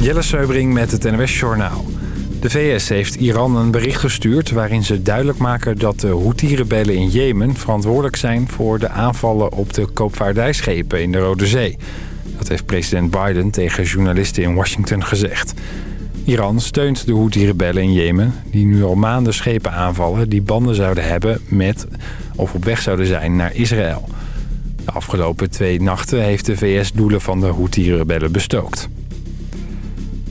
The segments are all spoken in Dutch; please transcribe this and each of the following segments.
Jelle Seubring met het NWS Journaal. De VS heeft Iran een bericht gestuurd waarin ze duidelijk maken dat de Houthi-rebellen in Jemen verantwoordelijk zijn voor de aanvallen op de koopvaardijschepen in de Rode Zee. Dat heeft president Biden tegen journalisten in Washington gezegd. Iran steunt de Houthi-rebellen in Jemen, die nu al maanden schepen aanvallen... die banden zouden hebben met of op weg zouden zijn naar Israël. De afgelopen twee nachten heeft de VS doelen van de Houthi-rebellen bestookt.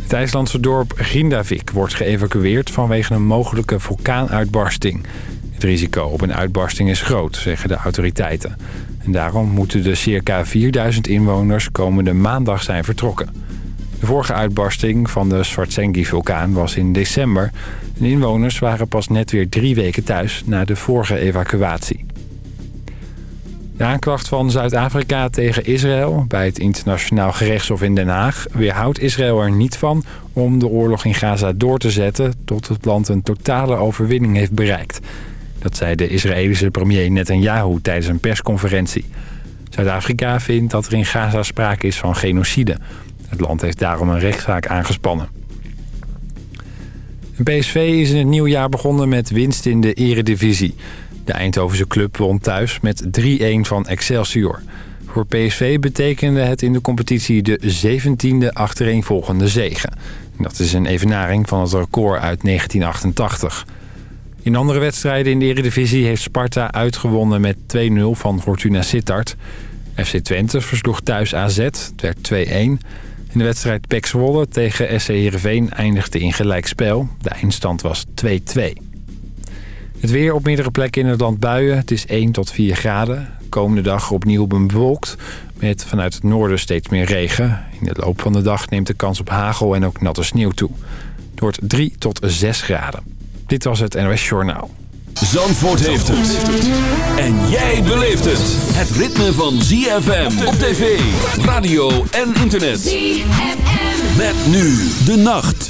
Het IJslandse dorp Grindavik wordt geëvacueerd vanwege een mogelijke vulkaanuitbarsting. Het risico op een uitbarsting is groot, zeggen de autoriteiten. En daarom moeten de circa 4000 inwoners komende maandag zijn vertrokken. De vorige uitbarsting van de Svartsengi-vulkaan was in december. De inwoners waren pas net weer drie weken thuis na de vorige evacuatie. De aanklacht van Zuid-Afrika tegen Israël bij het internationaal gerechtshof in Den Haag... weerhoudt Israël er niet van om de oorlog in Gaza door te zetten... tot het land een totale overwinning heeft bereikt. Dat zei de Israëlische premier Netanyahu tijdens een persconferentie. Zuid-Afrika vindt dat er in Gaza sprake is van genocide. Het land heeft daarom een rechtszaak aangespannen. PSV is in het nieuwe jaar begonnen met winst in de eredivisie... De Eindhovense club won thuis met 3-1 van Excelsior. Voor PSV betekende het in de competitie de 17e achtereenvolgende zegen. Dat is een evenaring van het record uit 1988. In andere wedstrijden in de Eredivisie heeft Sparta uitgewonnen met 2-0 van Fortuna Sittard. FC Twente versloeg thuis AZ, het werd 2-1. In de wedstrijd PEC Zwolle tegen SC Heerenveen eindigde in gelijkspel. De eindstand was 2-2. Het weer op meerdere plekken in het land buien. Het is 1 tot 4 graden. Komende dag opnieuw bewolkt. Met vanuit het noorden steeds meer regen. In de loop van de dag neemt de kans op hagel en ook natte sneeuw toe. Het wordt 3 tot 6 graden. Dit was het NOS Journaal. Zandvoort heeft het. En jij beleeft het. Het ritme van ZFM op tv, radio en internet. ZFM. Met nu de nacht.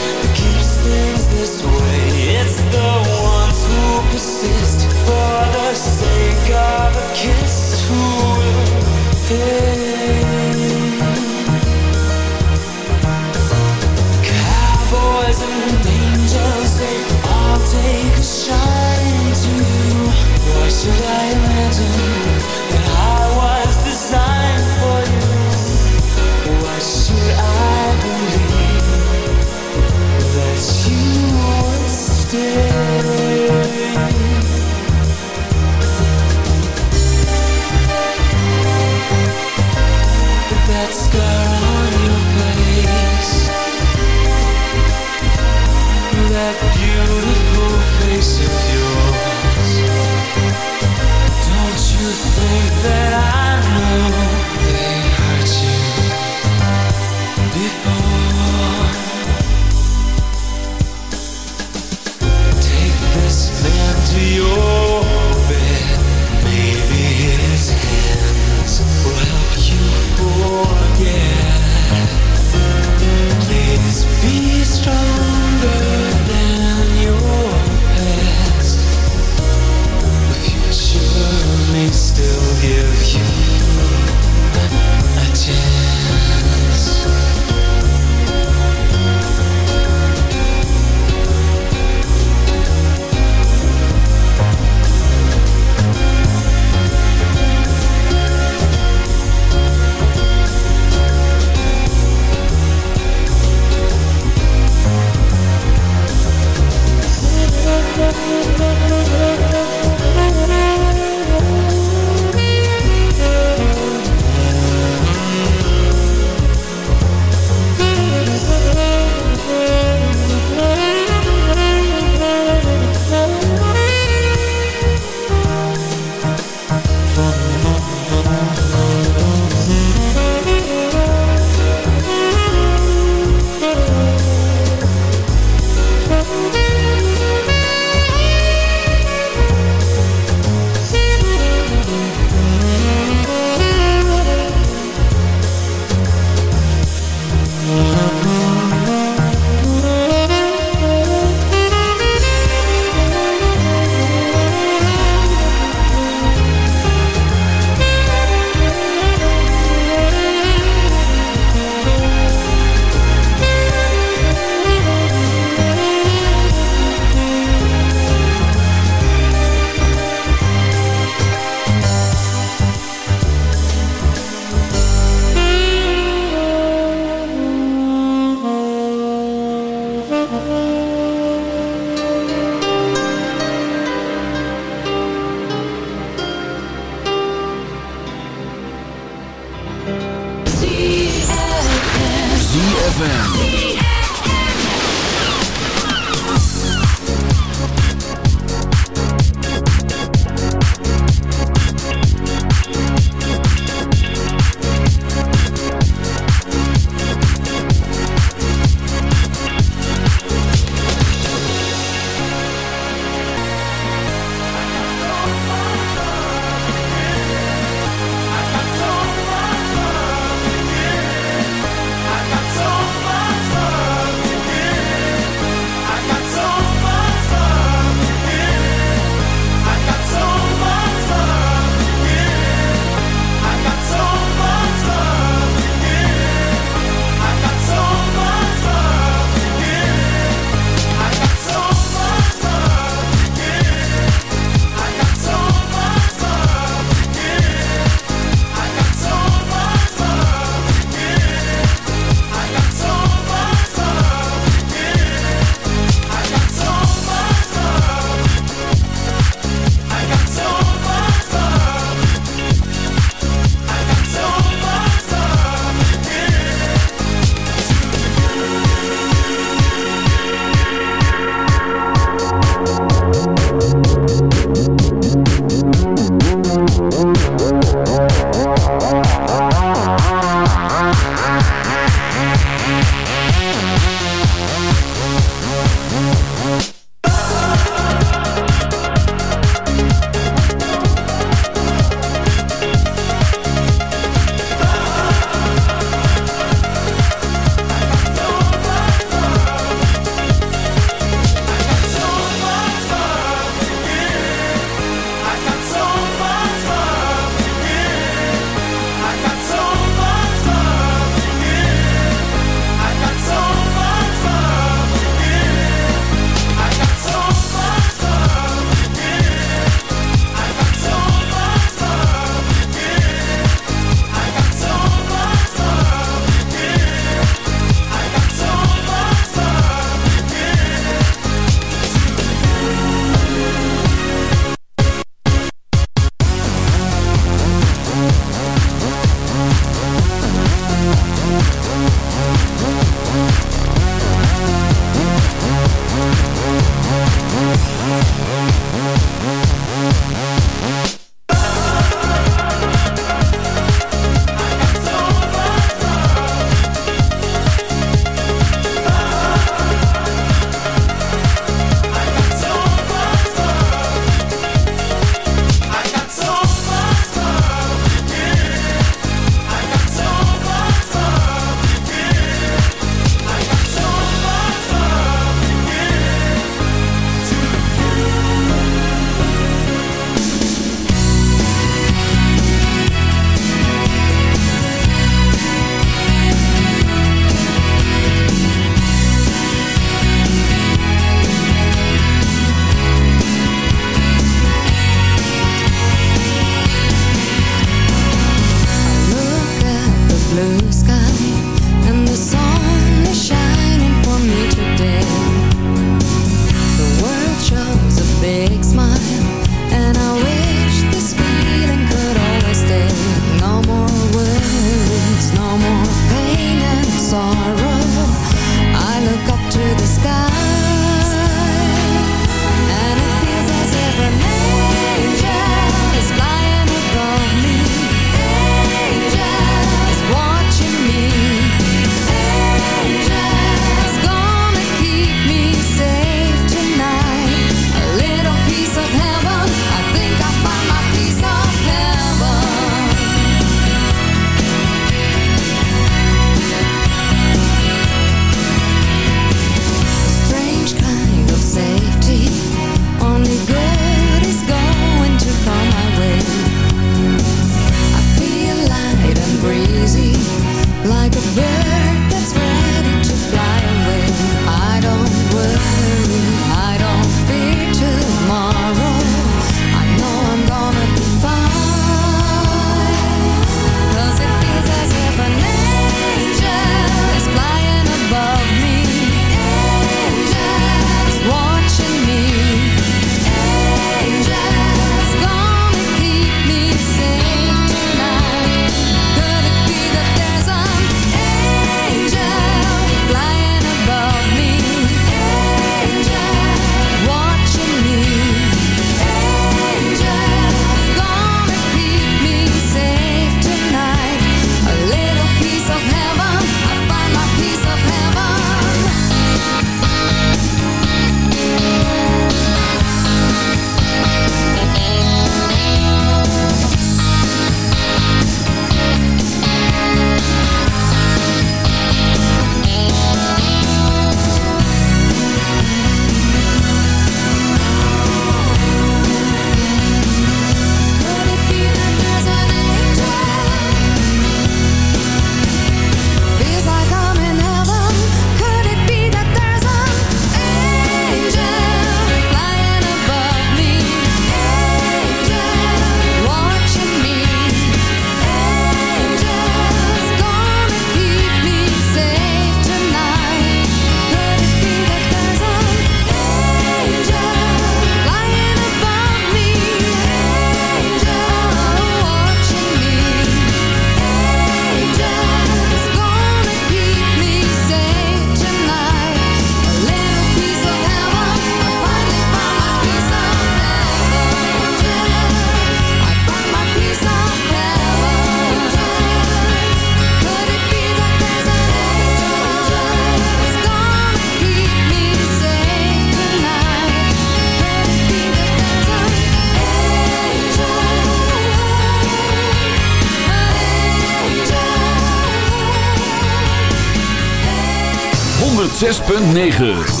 106.9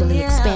racially expand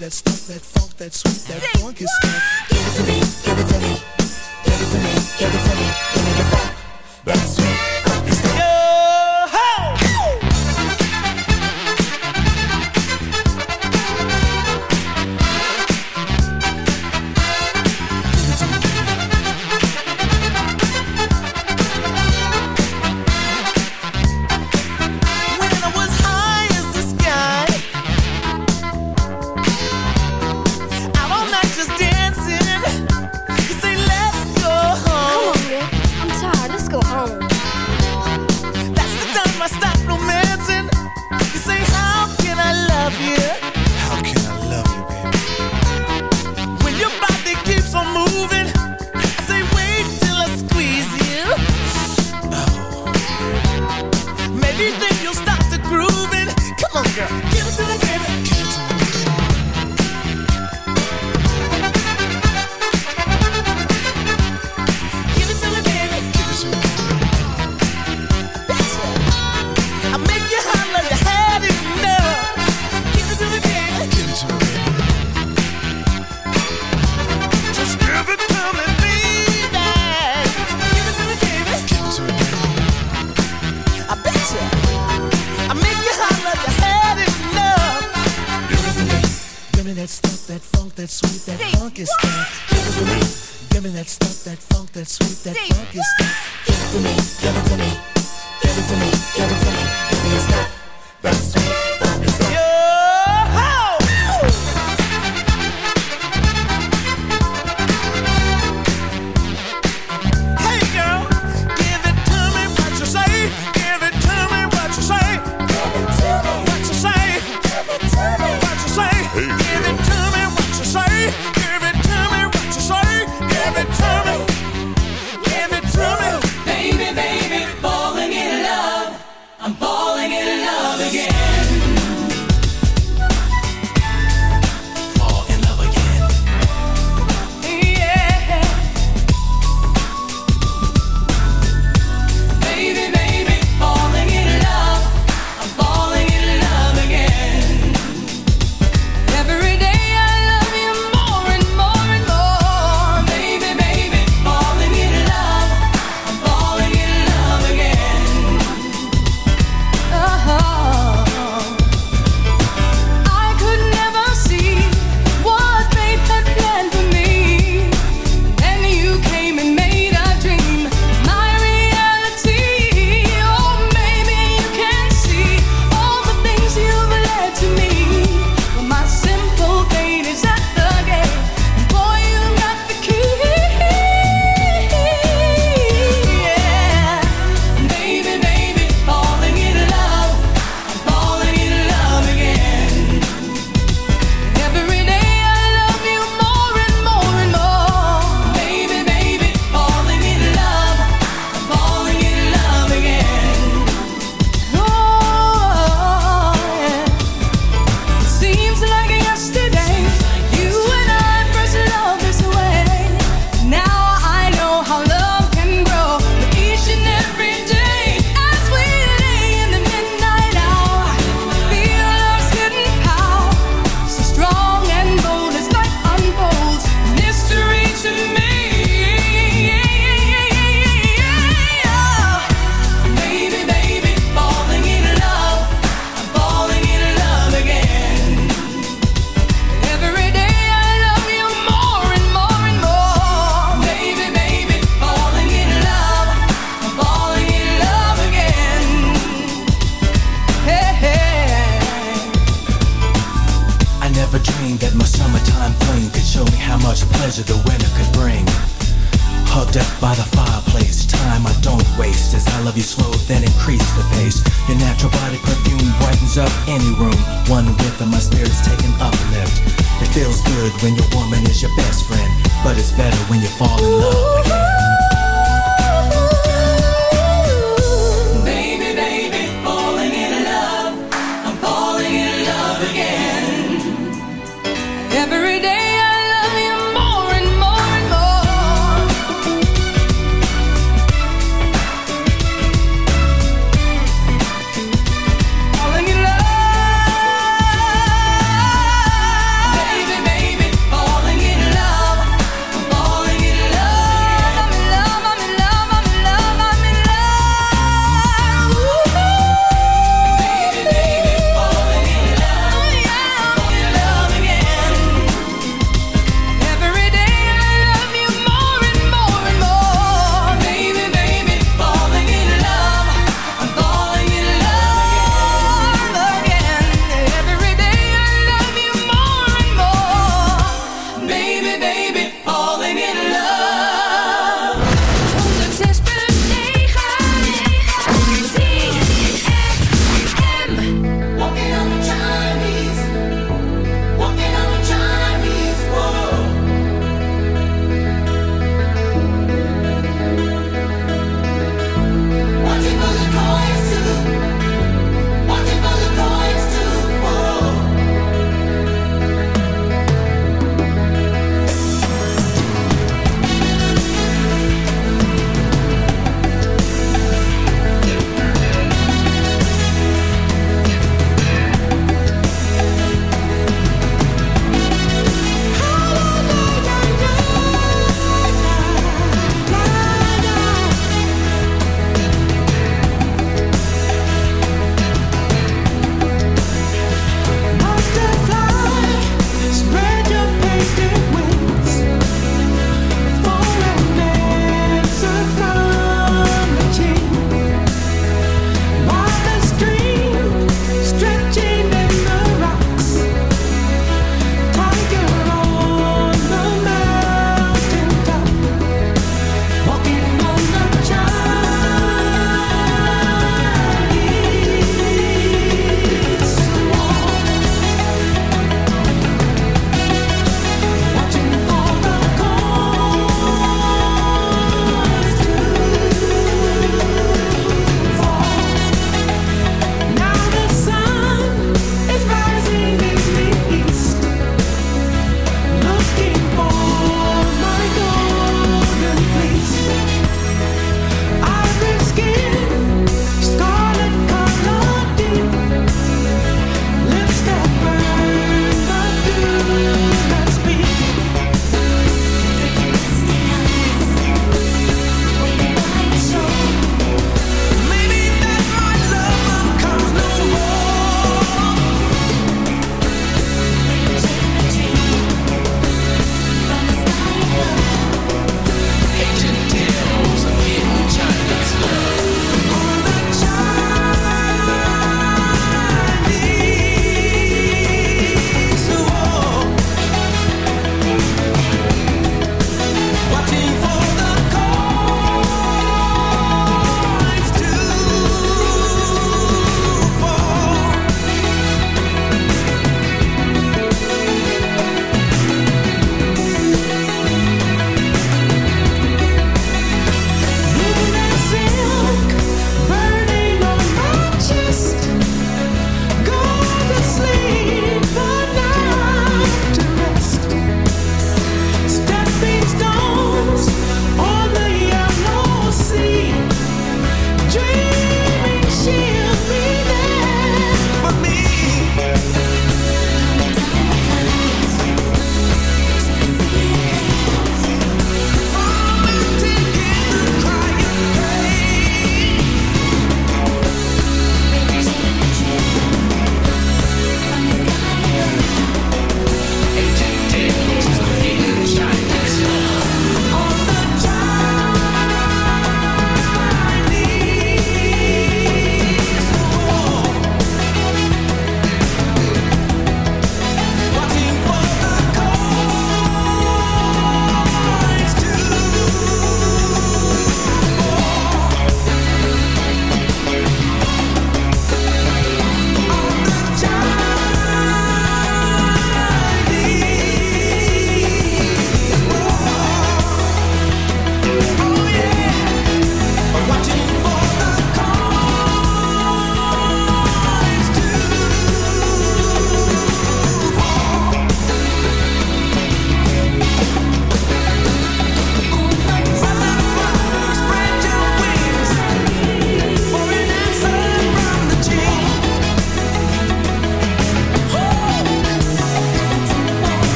that stuff, that funk, that sweet, that funky stuff. that funky stuff. Give it to me, give it to me, give it to me.